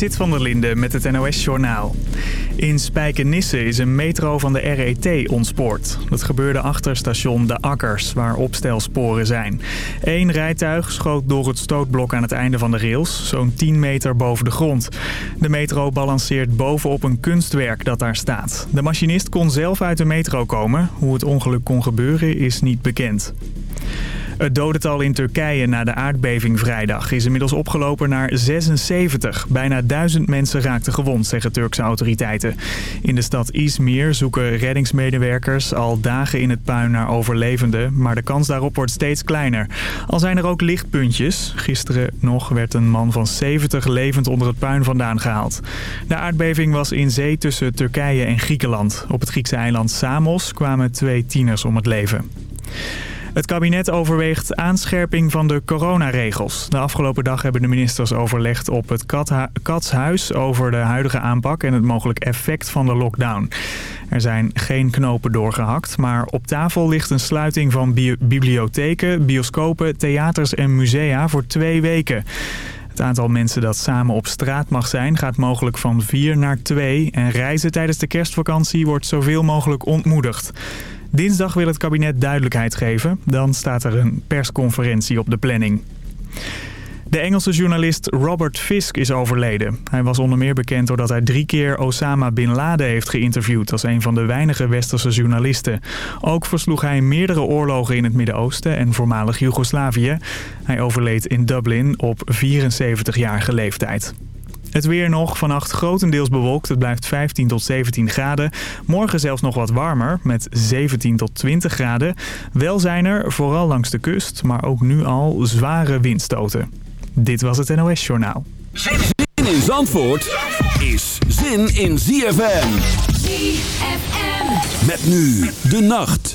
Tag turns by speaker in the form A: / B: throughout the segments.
A: Zit van der Linde met het NOS-journaal. In Spijkenisse is een metro van de RET ontspoord. Dat gebeurde achter station De Akkers, waar opstelsporen zijn. Eén rijtuig schoot door het stootblok aan het einde van de rails, zo'n 10 meter boven de grond. De metro balanceert bovenop een kunstwerk dat daar staat. De machinist kon zelf uit de metro komen. Hoe het ongeluk kon gebeuren is niet bekend. Het dodental in Turkije na de aardbeving vrijdag is inmiddels opgelopen naar 76. Bijna duizend mensen raakten gewond, zeggen Turkse autoriteiten. In de stad Izmir zoeken reddingsmedewerkers al dagen in het puin naar overlevenden, maar de kans daarop wordt steeds kleiner. Al zijn er ook lichtpuntjes. Gisteren nog werd een man van 70 levend onder het puin vandaan gehaald. De aardbeving was in zee tussen Turkije en Griekenland. Op het Griekse eiland Samos kwamen twee tieners om het leven. Het kabinet overweegt aanscherping van de coronaregels. De afgelopen dag hebben de ministers overlegd op het Katshuis over de huidige aanpak en het mogelijk effect van de lockdown. Er zijn geen knopen doorgehakt, maar op tafel ligt een sluiting van bibliotheken, bioscopen, theaters en musea voor twee weken. Het aantal mensen dat samen op straat mag zijn gaat mogelijk van 4 naar 2 en reizen tijdens de kerstvakantie wordt zoveel mogelijk ontmoedigd. Dinsdag wil het kabinet duidelijkheid geven. Dan staat er een persconferentie op de planning. De Engelse journalist Robert Fisk is overleden. Hij was onder meer bekend doordat hij drie keer Osama Bin Laden heeft geïnterviewd... als een van de weinige westerse journalisten. Ook versloeg hij meerdere oorlogen in het Midden-Oosten en voormalig Joegoslavië. Hij overleed in Dublin op 74-jarige leeftijd. Het weer nog, vannacht grotendeels bewolkt. Het blijft 15 tot 17 graden. Morgen zelfs nog wat warmer, met 17 tot 20 graden. Wel zijn er, vooral langs de kust, maar ook nu al zware windstoten. Dit was het NOS Journaal.
B: Zin in Zandvoort is zin in ZFM. ZFM. Met nu de nacht.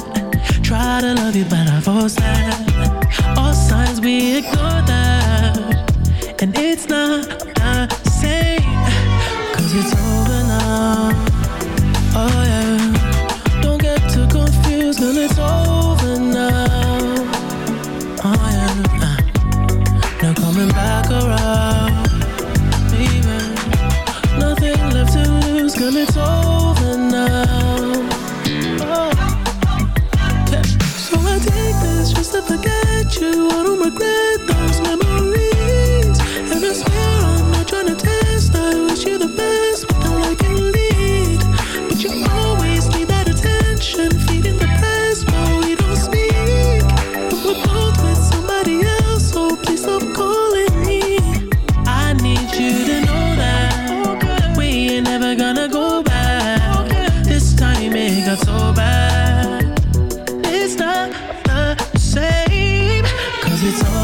C: try to love you, but I force that. All signs we ignore that, and it's not it's all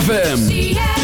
B: ZFM.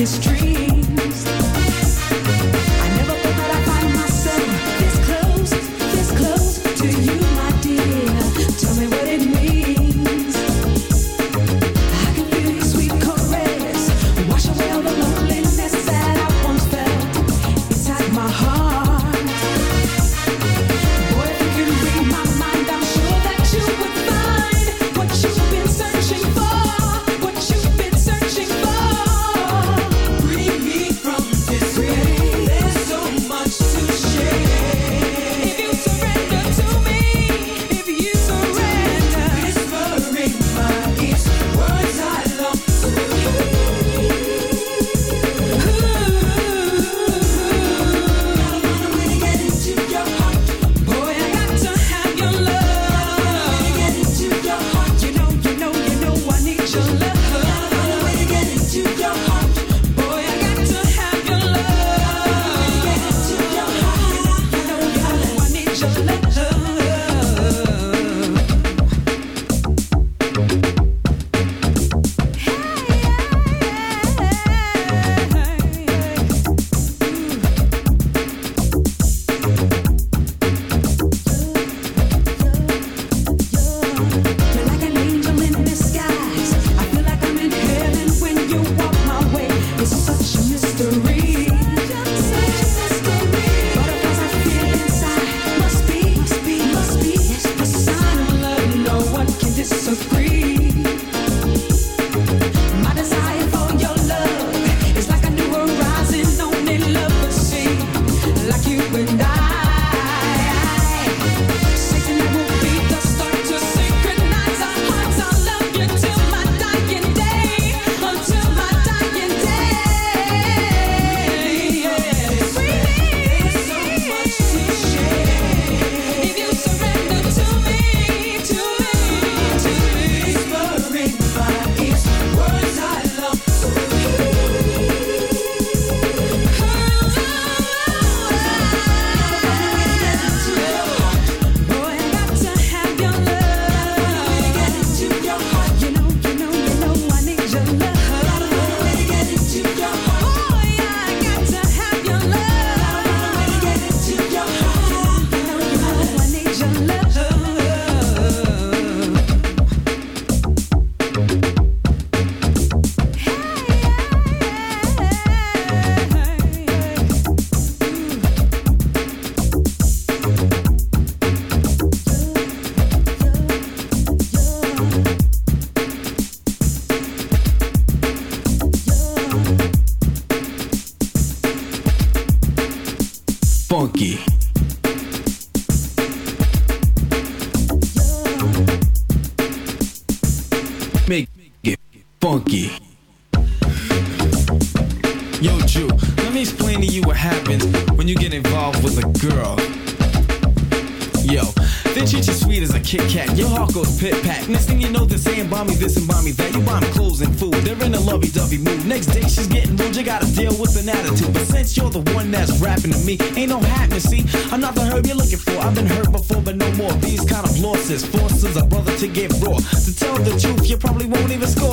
D: It's
E: true.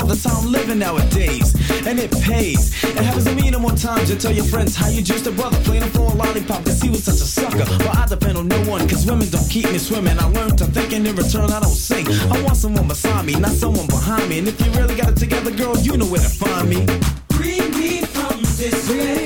E: that's how I'm living nowadays. And it pays. It happens to me no more times. You tell your friends how you just a brother, playing for a lollipop, cause he was such a sucker. But I depend on no one, cause women don't keep me swimming. I learned to think, and in return, I don't sink. I want someone beside me, not someone behind me. And if you really got it together, girl, you know where to find me.
F: Free me from this.
G: Way.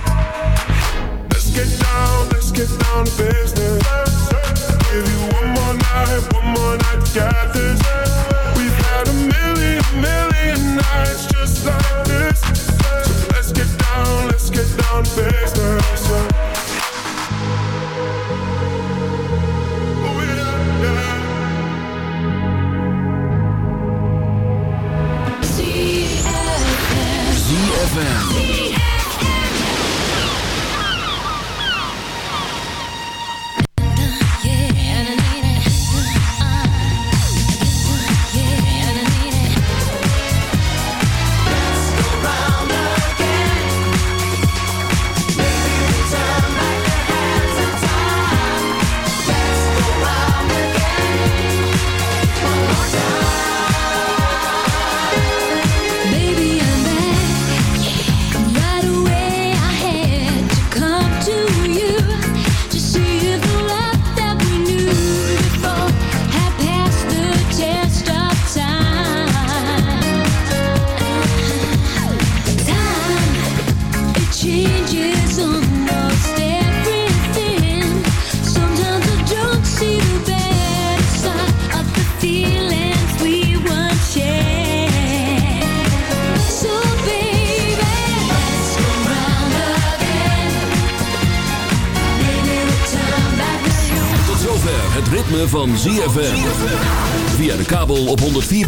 G: Let's get down business. Give you one more night and one more night
B: gather